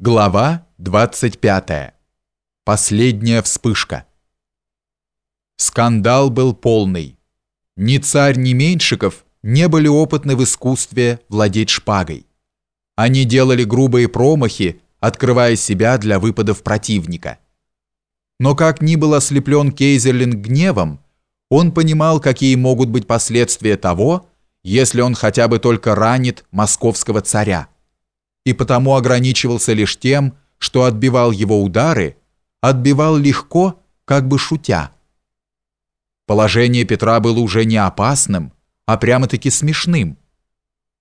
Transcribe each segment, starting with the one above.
Глава 25. Последняя вспышка. Скандал был полный. Ни царь, ни Меньшиков не были опытны в искусстве владеть шпагой. Они делали грубые промахи, открывая себя для выпадов противника. Но как ни был ослеплен Кейзерлинг гневом, он понимал, какие могут быть последствия того, если он хотя бы только ранит московского царя и потому ограничивался лишь тем, что отбивал его удары, отбивал легко, как бы шутя. Положение Петра было уже не опасным, а прямо-таки смешным.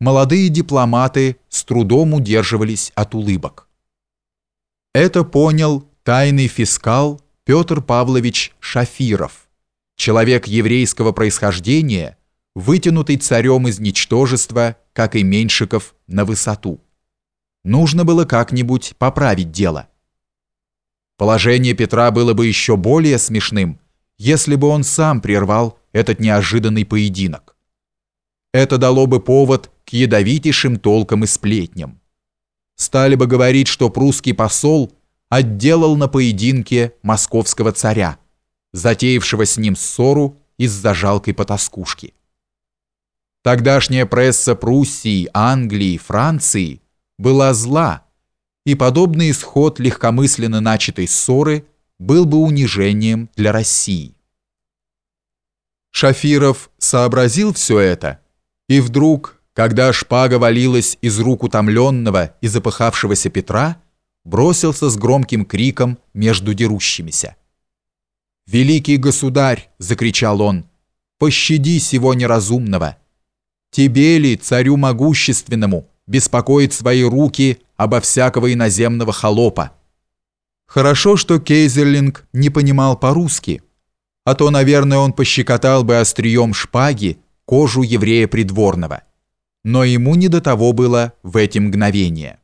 Молодые дипломаты с трудом удерживались от улыбок. Это понял тайный фискал Петр Павлович Шафиров, человек еврейского происхождения, вытянутый царем из ничтожества, как и Меньшиков, на высоту. Нужно было как-нибудь поправить дело. Положение Петра было бы еще более смешным, если бы он сам прервал этот неожиданный поединок. Это дало бы повод к ядовитейшим толкам и сплетням. Стали бы говорить, что прусский посол отделал на поединке московского царя, затеявшего с ним ссору из-за жалкой потаскушки. Тогдашняя пресса Пруссии, Англии, Франции – была зла, и подобный исход легкомысленно начатой ссоры был бы унижением для России. Шафиров сообразил все это, и вдруг, когда шпага валилась из рук утомленного и запыхавшегося Петра, бросился с громким криком между дерущимися. «Великий государь!» — закричал он. «Пощади сего неразумного! Тебе ли, царю могущественному, беспокоит свои руки обо всякого иноземного холопа. Хорошо, что Кейзерлинг не понимал по-русски, а то, наверное, он пощекотал бы острием шпаги кожу еврея придворного. Но ему не до того было в эти мгновения.